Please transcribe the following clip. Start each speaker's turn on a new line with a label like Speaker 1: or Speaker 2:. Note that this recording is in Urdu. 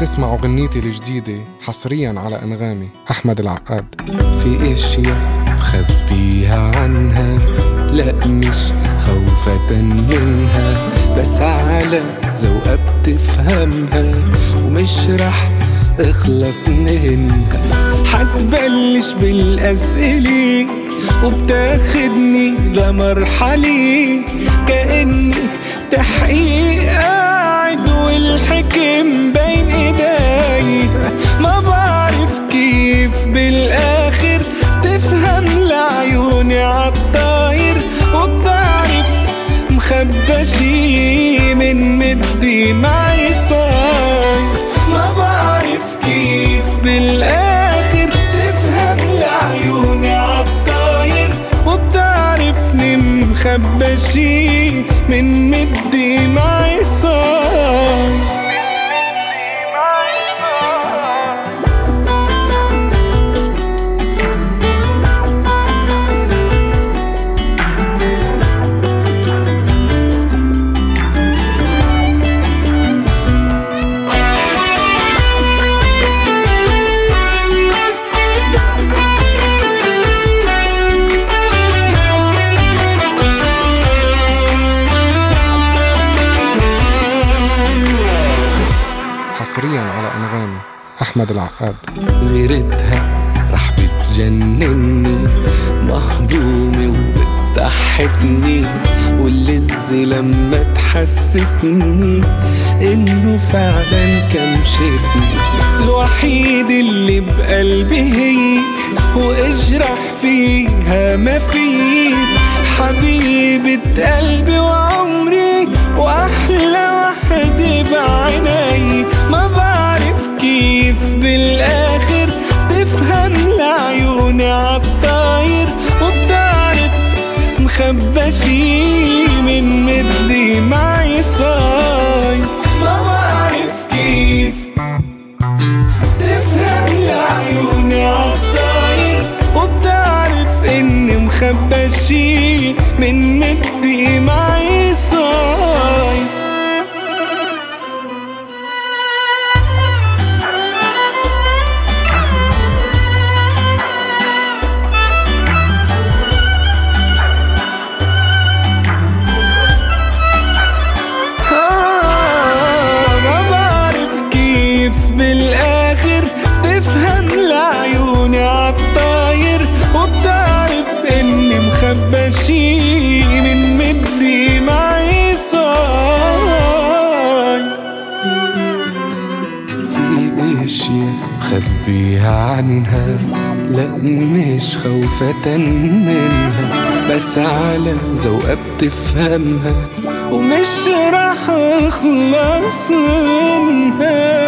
Speaker 1: وغنيتي الجديدة حصريا على أنغامي، أحمد العقاد. في اشياء بخبيها عنها؟ لا، مش خوفة منها، بس على ذوقها بتفهمها، ومش رح اخلص منها. حتبلش بالأسئلة، وبتاخدني لمرحلة، كأني تحقيق مخبى من مدي معي صاير ما بعرف كيف بالاخر تفهم لعيوني عالطاير وبتعرفني مخبى شي من مدي معي صاير حصريا على أنغامي أحمد العقاد. غيرتها رح بتجنني، مهضومة وبتضحكني واللذة لما تحسسني إنه فعلا كمشتني الوحيد اللي بقلبي هي واجرح فيها ما في. حبيبة قلبي وعمري مخبى من دمعي معي ما بعرف كيف تفهم لعيوني عالطاير وبتعرف اني مخبى شي من مد دمعي بيها عنها لأ مش خوفة منها. بس على ذوقها بتفهمها ومش راح أخلص منها.